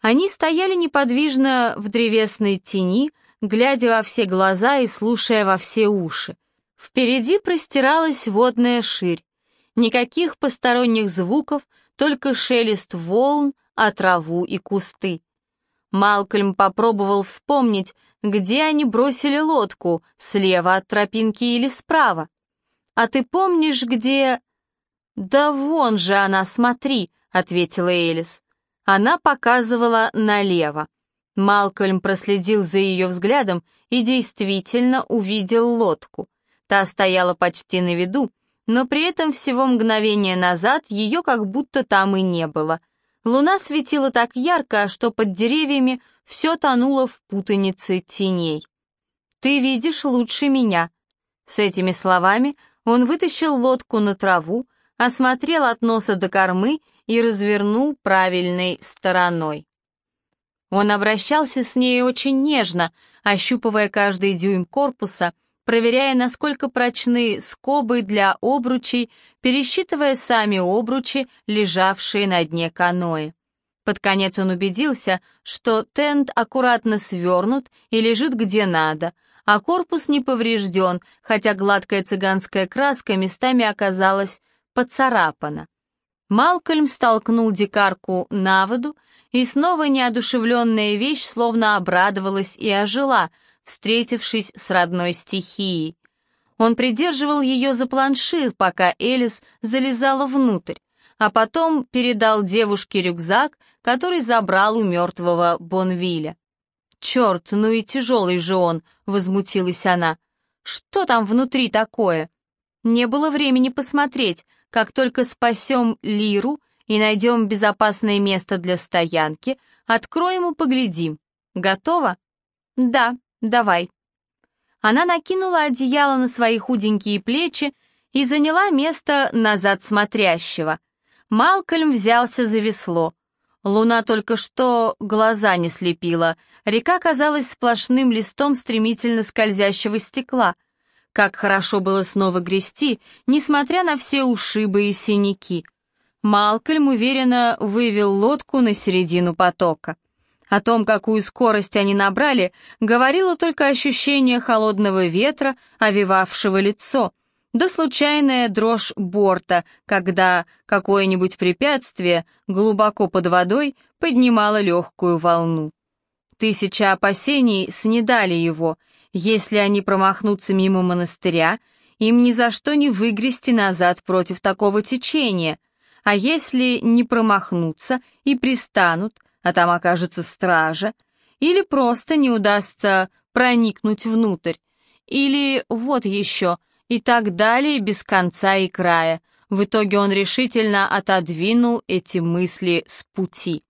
Они стояли неподвижно в древесной тени, глядя во все глаза и слушая во все уши. Впереди простиралась водная ширь. Никаких посторонних звуков, только шелест волн, а траву и кусты. Малкольм попробовал вспомнить, где они бросили лодку, слева от тропинки или справа. «А ты помнишь, где...» «Да вон же она, смотри», — ответила Элис. Она показывала налево. Малкольм проследил за ее взглядом и действительно увидел лодку. Та стояла почти на виду, но при этом всего мгновение назад ее как будто там и не было. Луна светила так ярко, что под деревьями все тонуло в путанице теней. «Ты видишь лучше меня». С этими словами он вытащил лодку на траву, осмотрел от носа до кормы и развернул правильной стороной. Он обращался с ней очень нежно, ощупывая каждый дюйм корпуса, проверяя, насколько прочны скобы для обручей, пересчитывая сами обручи, лежавшие на дне каноэ. Под конец он убедился, что тент аккуратно свернут и лежит где надо, а корпус не поврежден, хотя гладкая цыганская краска местами оказалась поцарапана. Малкольм столкнул дикарку на воду, и снова неодушевленная вещь словно обрадовалась и ожила, встретившись с родной стихией. Он придерживал ее за планшир, пока Элис залезала внутрь, а потом передал девушке рюкзак, который забрал у мертвого Бонвиля. «Черт, ну и тяжелый же он!» — возмутилась она. «Что там внутри такое?» Не было времени посмотреть, как только спасем Лиру и найдем безопасное место для стоянки, откроем и поглядим. Готово? Да, давай. Она накинула одеяло на свои худенькие плечи и заняла место назад смотрящего. Малкольм взялся за весло. Луна только что глаза не слепила, река казалась сплошным листом стремительно скользящего стекла — как хорошо было снова грести, несмотря на все ушибы и синяки. Малкольм уверенно вывел лодку на середину потока. О том, какую скорость они набрали, говорило только ощущение холодного ветра, овивавшего лицо, да случайная дрожь борта, когда какое-нибудь препятствие глубоко под водой поднимало легкую волну. Тысяча опасений снедали его, если они промахнутся мимо монастыря, им ни за что не выгрести назад против такого течения, а если не промахнуться и пристанут, а там окажется стража, или просто не удастся проникнуть внутрь, или вот еще, и так далее без конца и края. В итоге он решительно отодвинул эти мысли с пути.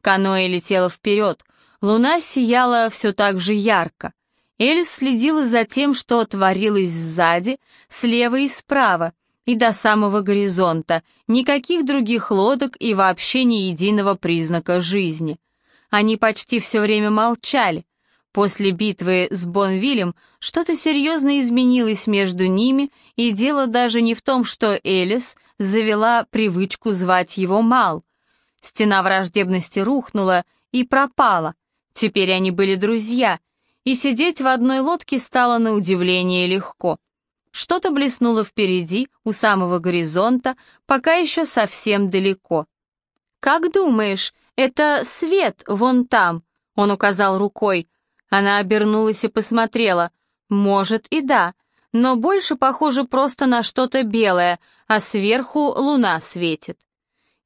Каноэ летело вперед, луна сияла все так же ярко. Элис следила за тем, что творилось сзади, слева и справа, и до самого горизонта, никаких других лодок и вообще ни единого признака жизни. Они почти все время молчали. После битвы с Бонвилем что-то серьезно изменилось между ними, и дело даже не в том, что Элис завела привычку звать его Мал. Стена враждебности рухнула и пропала. Теперь они были друзья — и сидеть в одной лодке стало на удивление легко. Что-то блеснуло впереди, у самого горизонта, пока еще совсем далеко. «Как думаешь, это свет вон там?» — он указал рукой. Она обернулась и посмотрела. «Может и да, но больше похоже просто на что-то белое, а сверху луна светит».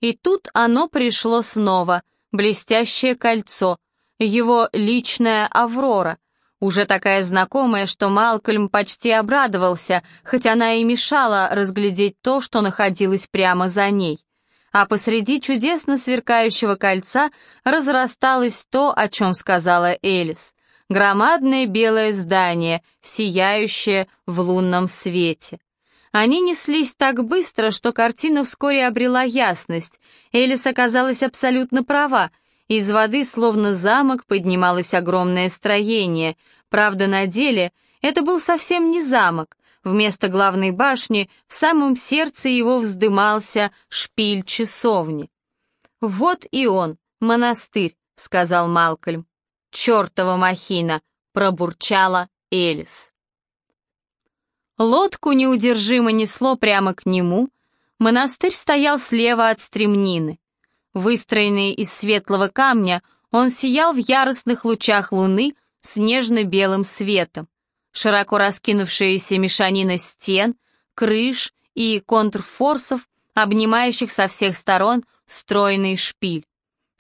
И тут оно пришло снова, блестящее кольцо, его личная аврора — уже такая знакомая, что Малкольм почти обрадовался, хоть она и мешала разглядеть то, что находилось прямо за ней. А посреди чудесно сверкающего кольца разрасталось то, о чем сказала Элис. Громадное белое здание, сияющее в лунном свете. Они неслись так быстро, что картина вскоре обрела ясность. Элис оказалась абсолютно права — из воды, словно замок, поднималось огромное строение. Правда, на деле это был совсем не замок. Вместо главной башни в самом сердце его вздымался шпиль часовни. «Вот и он, монастырь», — сказал Малкольм. «Чёртова махина!» — пробурчала Элис. Лодку неудержимо несло прямо к нему. Монастырь стоял слева от стремнины. Выстроенный из светлого камня, он сиял в яростных лучах луны с нежно-белым светом. Широко раскинувшаяся мешанина стен, крыш и контрфорсов, обнимающих со всех сторон стройный шпиль.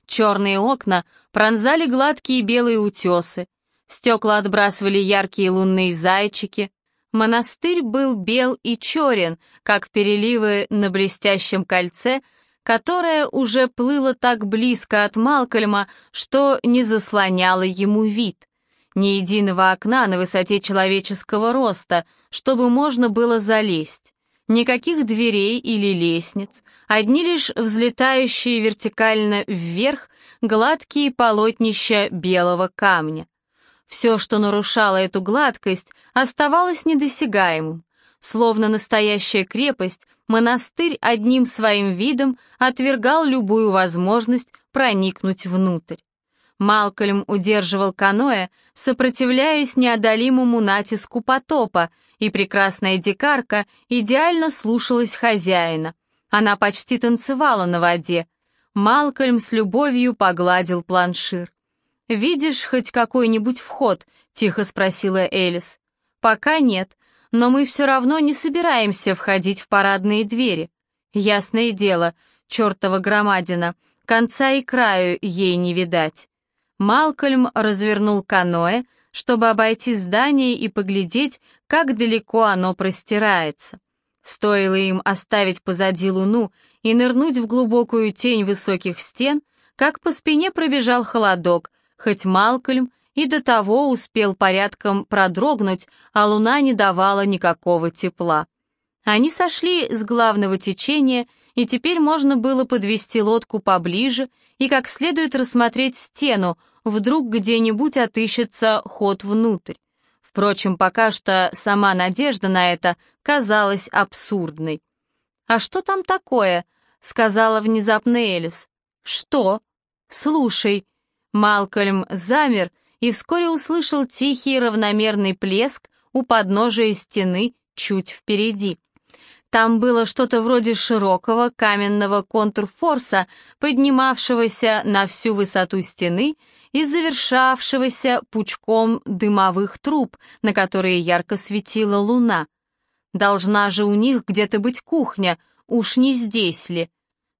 Черные окна пронзали гладкие белые утесы, стекла отбрасывали яркие лунные зайчики. Монастырь был бел и черен, как переливы на блестящем кольце, которое уже плыло так близко от Малкольма, что не заслоняло ему вид. Ни единого окна на высоте человеческого роста, чтобы можно было залезть. Никаких дверей или лестниц, одни лишь взлетающие вертикально вверх гладкие полотнища белого камня. Все, что нарушало эту гладкость, оставалось недосягаемым. Словно настоящая крепость, монастырь одним своим видом отвергал любую возможность проникнуть внутрь. Малкольм удерживал каноэ, сопротивляясь неодолимому натиску потопа, и прекрасная дикарка идеально слушалась хозяина. Она почти танцевала на воде. Малкольм с любовью погладил планшир. «Видишь хоть какой-нибудь вход?» — тихо спросила Элис. «Пока нет, но мы все равно не собираемся входить в парадные двери. Ясное дело, чертова громадина, конца и краю ей не видать». Малкольм развернул каноэ, чтобы обойти здание и поглядеть, как далеко оно простирается. Стоило им оставить позади луну и нырнуть в глубокую тень высоких стен, как по спине пробежал холодок, хоть Малкольм и до того успел порядком продрогнуть, а луна не давала никакого тепла. Они сошли с главного течения, и теперь можно было подвести лодку поближе и как следует рассмотреть стену, вдруг где-нибудь отыщется ход внутрь. Впрочем, пока что сама надежда на это казалась абсурдной. «А что там такое?» — сказала внезапно Элис. «Что?» «Слушай». Малкольм замер и вскоре услышал тихий равномерный плеск у подножия стены чуть впереди. Там было что-то вроде широкого каменного контрфорса, поднимавшегося на всю высоту стены и завершавшегося пучком дымовых труб, на которые ярко светила луна. Должна же у них где-то быть кухня, уж не здесь ли?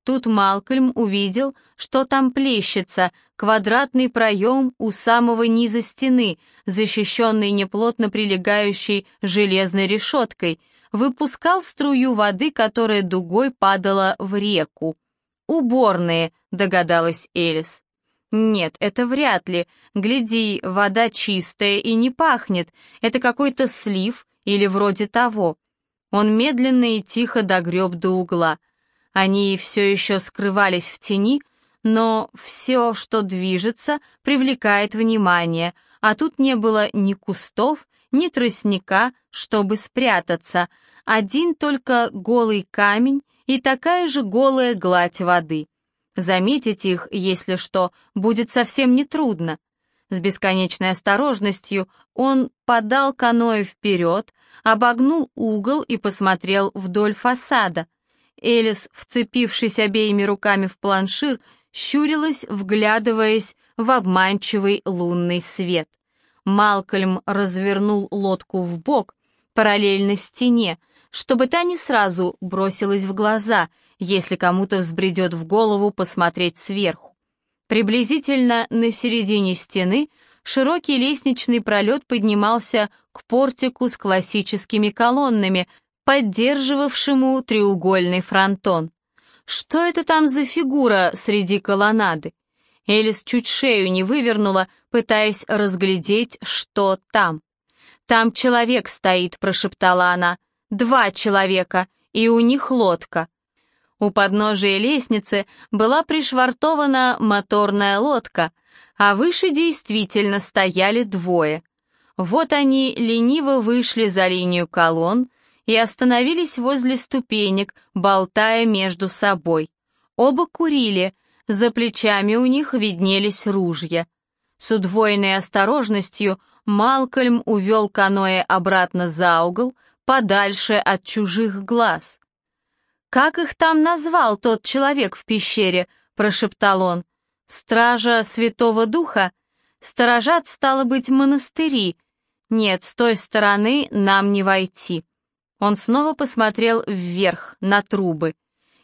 Тут Малкольм увидел, что там плещется квадратный проем у самого низа стены, защищенный неплотно прилегающей железной решеткой, выпускал струю воды, которая дугой падала в реку. «Уборные», — догадалась Элис. «Нет, это вряд ли. Гляди, вода чистая и не пахнет. Это какой-то слив или вроде того». Он медленно и тихо догреб до угла. Они все еще скрывались в тени, но все, что движется, привлекает внимание, а тут не было ни кустов, ни тростника, чтобы спрятаться, один только голый камень и такая же голая гладь воды. Заметить их, если что, будет совсем нетрудно. С бесконечной осторожностью он подал каноэ вперед, обогнул угол и посмотрел вдоль фасада. Элис, вцепившись обеими руками в планшир, щурилась, вглядываясь в обманчивый лунный свет. Малкольм развернул лодку в бок, параллельно стене, чтобы та не сразу бросилась в глаза, если кому-то взбредет в голову посмотреть сверху. Приблизительно на середине стены широкий лестничный пролет поднимался к портику с классическими колоннами, поддерживавшему треугольный фронтон. Что это там за фигура среди колоннады? Элис чуть шею не вывернула, пытаясь разглядеть, что там. «Там человек стоит», — прошептала она. «Два человека, и у них лодка». У подножия лестницы была пришвартована моторная лодка, а выше действительно стояли двое. Вот они лениво вышли за линию колонн и остановились возле ступенек, болтая между собой. Оба курили — За плечами у них виднелись ружья. С удвоенной осторожностью Малкольм увел каноэ обратно за угол, подальше от чужих глаз. «Как их там назвал тот человек в пещере?» — прошептал он. «Стража Святого Духа? Сторожат, стало быть, монастыри. Нет, с той стороны нам не войти». Он снова посмотрел вверх, на трубы.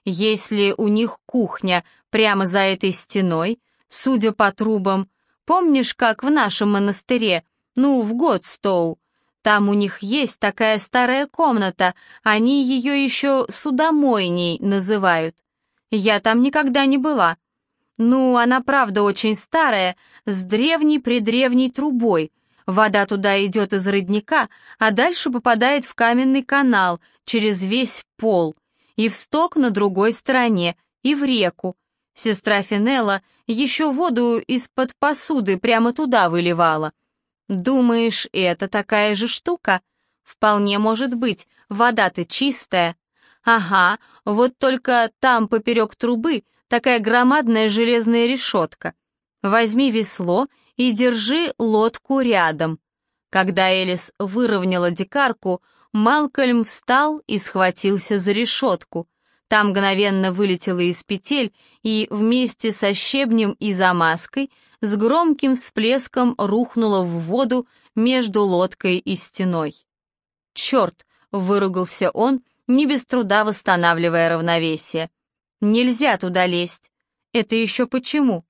Если у них кухня прямо за этой стеной, судя по трубам, помнишь, как в нашем монастыре, ну, в Годстоу, там у них есть такая старая комната, они ее еще судомойней называют. Я там никогда не была. Ну, она правда очень старая, с древней-предревней трубой. Вода туда идет из родника, а дальше попадает в каменный канал через весь пол, и в сток на другой стороне, и в реку. Сестра Финелла еще воду из-под посуды прямо туда выливала. «Думаешь, это такая же штука?» «Вполне может быть, вода-то чистая». «Ага, вот только там поперек трубы такая громадная железная решетка. Возьми весло и держи лодку рядом». Когда Элис выровняла дикарку, Малкольм встал и схватился за решетку. Там мгновенно вылетела из петель и вместе со щебнем и замазкой с громким всплеском рухнула в воду между лодкой и стеной. «Черт!» — выругался он, не без труда восстанавливая равновесие. «Нельзя туда лезть. Это еще почему?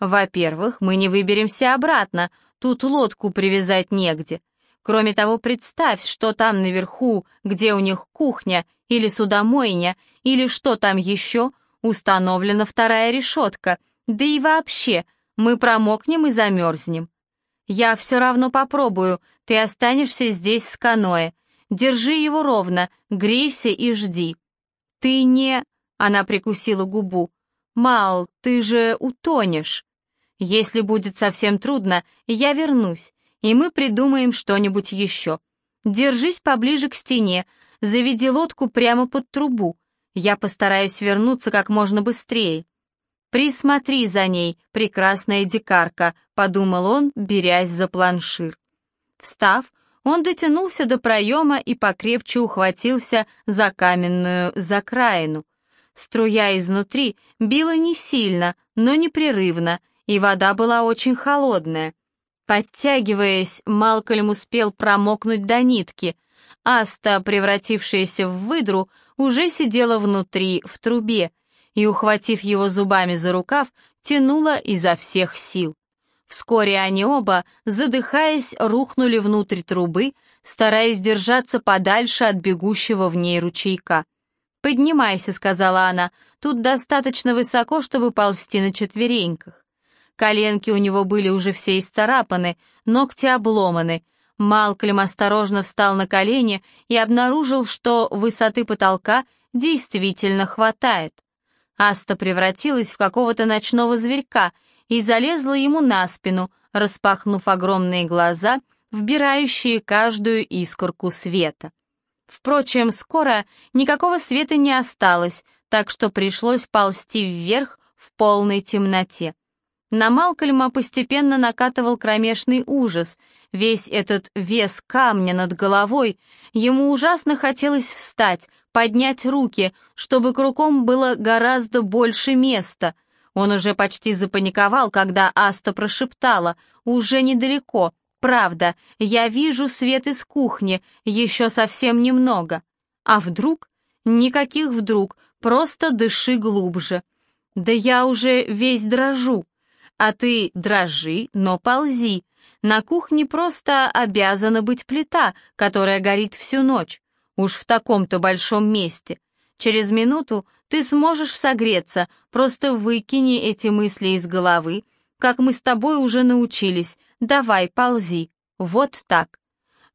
Во-первых, мы не выберемся обратно, тут лодку привязать негде. Кроме того, представь, что там наверху, где у них кухня или судомойня, или что там еще, установлена вторая решетка, да и вообще, мы промокнем и замерзнем. Я все равно попробую, ты останешься здесь с каноэ. Держи его ровно, грейся и жди. Ты не... Она прикусила губу. Мал, ты же утонешь. Если будет совсем трудно, я вернусь, и мы придумаем что-нибудь еще. Держись поближе к стене, заведи лодку прямо под трубу. Я постараюсь вернуться как можно быстрее. «Присмотри за ней, прекрасная дикарка», — подумал он, берясь за планшир. Встав, он дотянулся до проема и покрепче ухватился за каменную закраину. Струя изнутри била не сильно, но непрерывно, и вода была очень холодная. Подтягиваясь, Малкольм успел промокнуть до нитки. Аста, превратившаяся в выдру, уже сидела внутри, в трубе, и, ухватив его зубами за рукав, тянула изо всех сил. Вскоре они оба, задыхаясь, рухнули внутрь трубы, стараясь держаться подальше от бегущего в ней ручейка. «Поднимайся», — сказала она, — «тут достаточно высоко, чтобы ползти на четвереньках». Коленки у него были уже все исцарапаны, ногти обломаны. Малклем осторожно встал на колени и обнаружил, что высоты потолка действительно хватает. Аста превратилась в какого-то ночного зверька и залезла ему на спину, распахнув огромные глаза, вбирающие каждую искорку света. Впрочем, скоро никакого света не осталось, так что пришлось ползти вверх в полной темноте. На Малкольма постепенно накатывал кромешный ужас. Весь этот вес камня над головой, ему ужасно хотелось встать, поднять руки, чтобы кругом было гораздо больше места. Он уже почти запаниковал, когда Аста прошептала «Уже недалеко, правда, я вижу свет из кухни, еще совсем немного». А вдруг? Никаких вдруг, просто дыши глубже. Да я уже весь дрожу. А ты дрожи, но ползи. На кухне просто обязана быть плита, которая горит всю ночь. Уж в таком-то большом месте. Через минуту ты сможешь согреться, просто выкини эти мысли из головы, как мы с тобой уже научились. Давай, ползи. Вот так.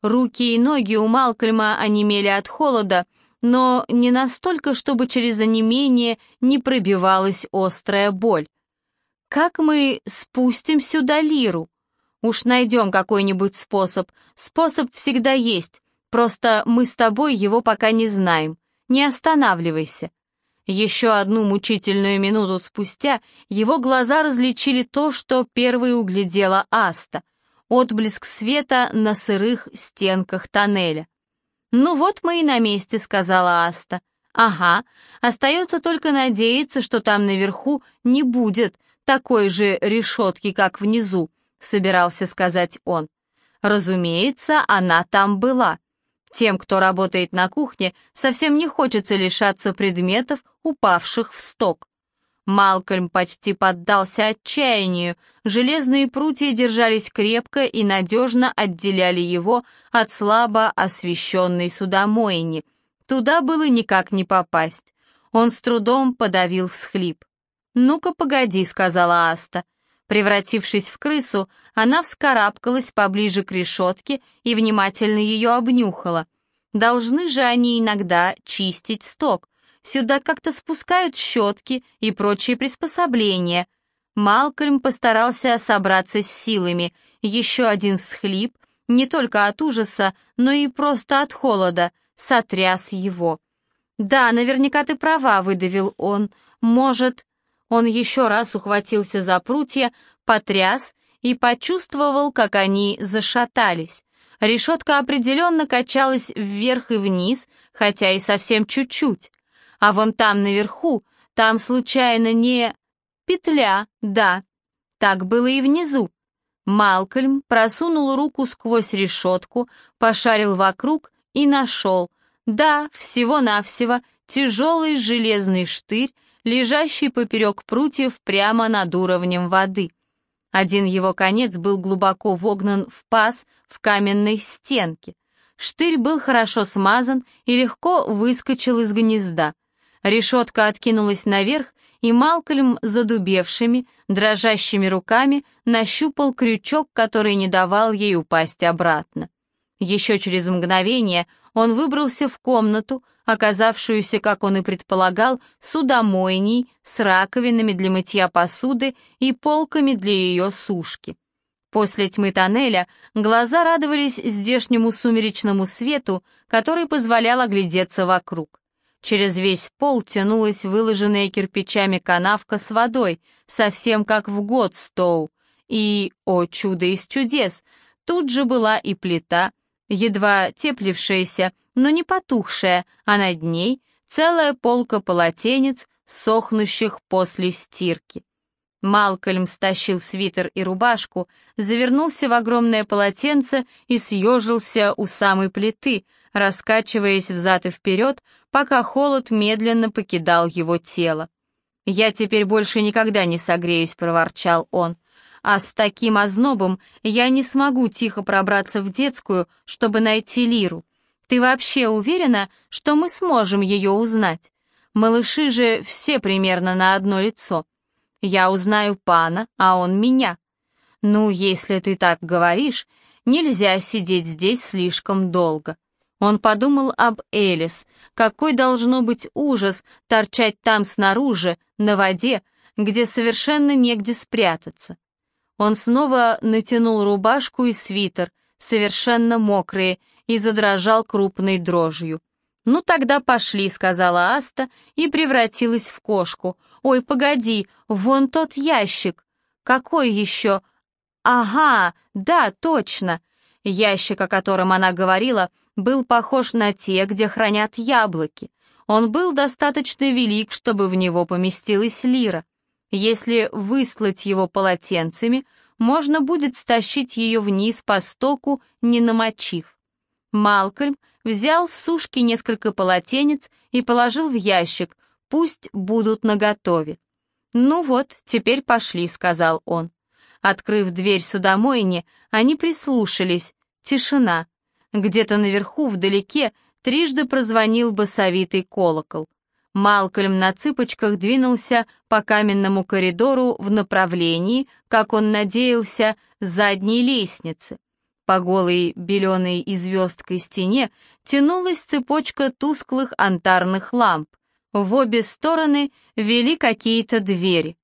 Руки и ноги у Малкольма онемели от холода, но не настолько, чтобы через онемение не пробивалась острая боль. Как мы спустим сюда лиру? Уж найдем какой-нибудь способ. Способ всегда есть. Просто мы с тобой его пока не знаем. Не останавливайся. Еще одну мучительную минуту спустя его глаза различили то, что первой углядела Аста — отблеск света на сырых стенках тоннеля. «Ну вот мы и на месте», — сказала Аста. «Ага, остается только надеяться, что там наверху не будет такой же решетки, как внизу», — собирался сказать он. Разумеется, она там была. Тем, кто работает на кухне, совсем не хочется лишаться предметов, упавших в сток. Малкольм почти поддался отчаянию, железные прутья держались крепко и надежно отделяли его от слабо освещенной судомойни. Туда было никак не попасть. Он с трудом подавил всхлип. «Ну-ка, погоди», — сказала Аста. Превратившись в крысу, она вскарабкалась поближе к решетке и внимательно ее обнюхала. Должны же они иногда чистить сток. Сюда как-то спускают щетки и прочие приспособления. Малкольм постарался собраться с силами. Еще один всхлип, не только от ужаса, но и просто от холода, сотряс его. «Да, наверняка ты права», — выдавил он. «Может...» Он еще раз ухватился за прутья, потряс и почувствовал, как они зашатались. Решетка определенно качалась вверх и вниз, хотя и совсем чуть-чуть. А вон там наверху, там случайно не... Петля, да. Так было и внизу. Малкольм просунул руку сквозь решетку, пошарил вокруг и нашел. Да, всего-навсего тяжелый железный штырь, лежащий поперек прутьев прямо над уровнем воды. Один его конец был глубоко вогнан в паз в каменной стенке. Штырь был хорошо смазан и легко выскочил из гнезда. Решетка откинулась наверх, и Малкольм задубевшими, дрожащими руками нащупал крючок, который не давал ей упасть обратно. Еще через мгновение он выбрался в комнату, оказавшуюся, как он и предполагал, судомойней с раковинами для мытья посуды и полками для ее сушки. После тьмы тоннеля глаза радовались здешнему сумеречному свету, который позволял оглядеться вокруг. Через весь пол тянулась выложенная кирпичами канавка с водой, совсем как в Годстоу. И, о чудо из чудес, тут же была и плита, едва теплившаяся, но не потухшая, а над ней целая полка полотенец, сохнущих после стирки. Малкольм стащил свитер и рубашку, завернулся в огромное полотенце и съежился у самой плиты, раскачиваясь взад и вперед, пока холод медленно покидал его тело. «Я теперь больше никогда не согреюсь», — проворчал он. «А с таким ознобом я не смогу тихо пробраться в детскую, чтобы найти Лиру. Ты вообще уверена, что мы сможем ее узнать? Малыши же все примерно на одно лицо. Я узнаю пана, а он меня. Ну, если ты так говоришь, нельзя сидеть здесь слишком долго. Он подумал об Элис. Какой должно быть ужас торчать там снаружи, на воде, где совершенно негде спрятаться. Он снова натянул рубашку и свитер, совершенно мокрые, и задрожал крупной дрожью. «Ну тогда пошли», — сказала Аста и превратилась в кошку. «Ой, погоди, вон тот ящик». «Какой еще?» «Ага, да, точно». Ящик, о котором она говорила, был похож на те, где хранят яблоки. Он был достаточно велик, чтобы в него поместилась лира. Если выслать его полотенцами, можно будет стащить ее вниз по стоку, не намочив. Малкольм взял с сушки несколько полотенец и положил в ящик, пусть будут наготове. «Ну вот, теперь пошли», — сказал он. Открыв дверь судомойни, они прислушались. Тишина. Где-то наверху, вдалеке, трижды прозвонил басовитый колокол. Малкольм на цыпочках двинулся по каменному коридору в направлении, как он надеялся, задней лестницы. По голой беленой и звездкой стене тянулась цепочка тусклых антарных ламп. В обе стороны вели какие-то двери.